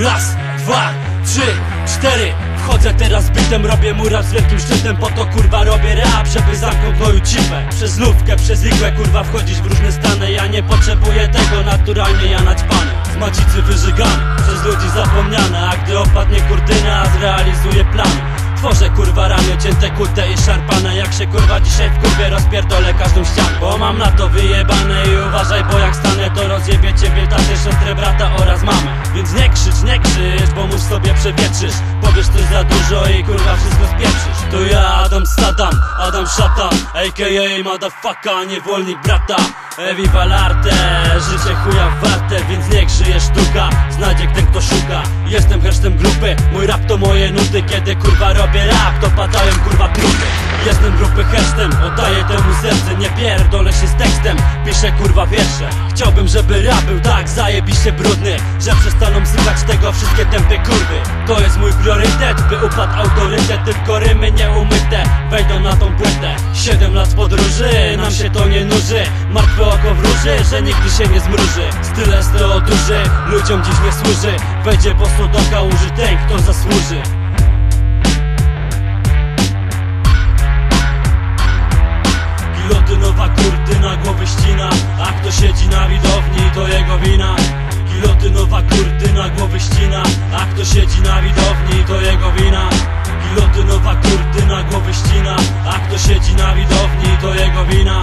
dwa, trzy, cztery. Wchodzę teraz bitem, robię mu rap z wielkim szczytem. Po to kurwa robię rap, żeby zamknąć moją cipę. Przez lufkę, przez igłę kurwa wchodzić w różne stany. Ja nie potrzebuję tego, naturalnie ja naćpany. Z macicy wyżygany, przez ludzi zapomniane. A gdy opadnie kurtyna, zrealizuję plany Tworzę kurwa ramię cięte, kute i szarpane. Jak się kurwa dzisiaj w kurwie rozpierdolę każdą ścianę. Bo mam na to wyjebane i uważaj, bo jak stanę to rozjebie ciebie tatę, siostrę, brata mózg sobie przewietrzysz. Powiesz coś za dużo i kurwa wszystko spieprzysz. To ja Adam Saddam, Adam Szatan A.k.a. motherfucker, niewolnik brata. Ewi Valarte, życie chuja warte Więc niech żyje sztuka, znajdzie ten kto rap to moje nuty Kiedy kurwa robię rap, to padają kurwa trupy Jestem grupy hersztem, oddaję temu serce Nie pierdolę się z tekstem, piszę kurwa wiersze. Chciałbym, żeby rap był tak zajebiście brudny Że przestaną słuchać tego wszystkie tępy kurwy. To jest mój priorytet, by upadł autorytet Tylko rymy nieumyte, wejdą na tą płytę. Siedem lat podróży, nam się to nie nuży. Martwe oko wróży, że nigdy się nie zmruży. Styl Duży, ludziom dziś nie służy. Wejdzie po prostu do kałuży ten, kto zasłuży. Piloty nowa kurtyna, głowy ścina. A kto siedzi na widowni, to jego wina. Piloty nowa kurtyna, głowy ścina. A kto siedzi na widowni, to jego wina. Piloty nowa kurtyna, głowy ścina. A kto siedzi na widowni, to jego wina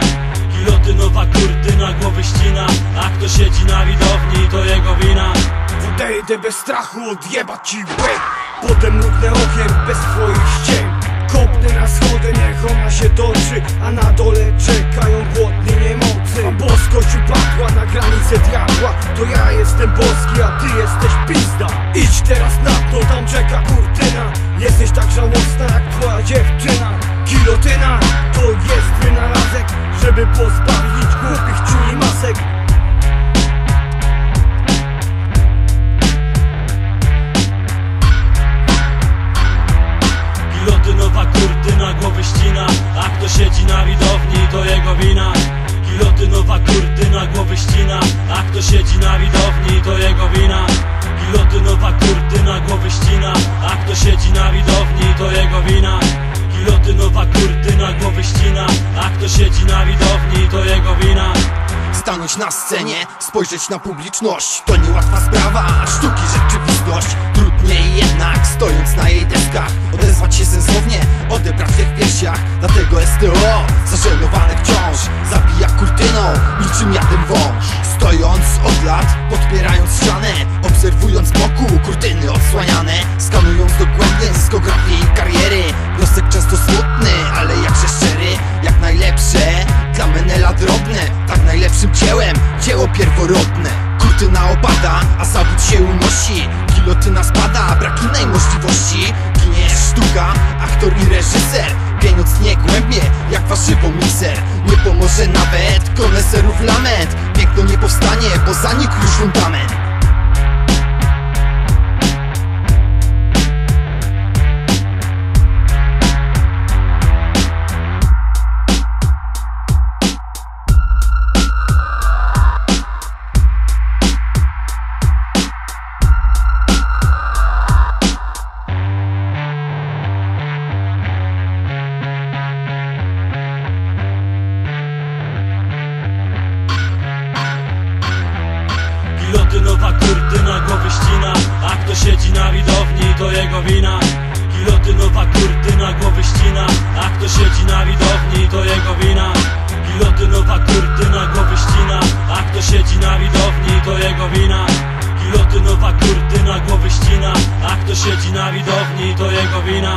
Odejdę bez strachu, odjebać ci łeb. Potem mrugnę okiem bez twoich ścień. Kopnę na schody, niech ona się toczy A na dole czekają głodni niemocy. A boskość upadła na granicę diabła. To ja jestem boski, a ty jesteś pizda. Idź teraz na to, tam czeka kurtyna. Jesteś tak żałosna jak twoja dziewczyna. Gilotyna to jest wynalazek Żeby pozbawić głupich czuli masek A kto siedzi na widowni, to jego wina. Piloty nowa kurtyna, głowy ścina A kto siedzi na widowni, to jego wina. Piloty nowa kurtyna, głowy ścina A kto siedzi na widowni, to jego wina. Stanąć na scenie, spojrzeć na publiczność To niełatwa sprawa, sztuki rzeczywistość. Trudniej jednak, stojąc na jej deskach Odezwać się sensownie, odebrać w piersiach. Dlatego STO, zażenowany kurtyną, niczym jadem wąż. Stojąc od lat, podpierając ścianę Obserwując z boku, kurtyny odsłaniane Skanując dogłębnie dyskografię i kariery. Wniosek często smutny, ale jakże szczery Jak najlepsze, dla Menela drobne Tak najlepszym dziełem, dzieło pierworodne. Kurtyna opada, a zawód się unosi. Gilotyna spada, brak innej możliwości Ginie sztuka, aktor i reżyser. Pieniądz nie głębnie, jak warzywo miser Nie pomoże nawet koneserów lament. Piękno nie powstanie, bo zanikł już fundament kurtyna, głowy ścina A kto siedzi na widowni, to jego wina. Piloty nowa kurtyna, głowy ścina A kto siedzi na widowni, to jego wina. Piloty nowa kurtyna, głowy ścina A kto siedzi na widowni, to jego wina. Piloty nowa kurtyna, głowy ścina A kto siedzi na widowni, to jego wina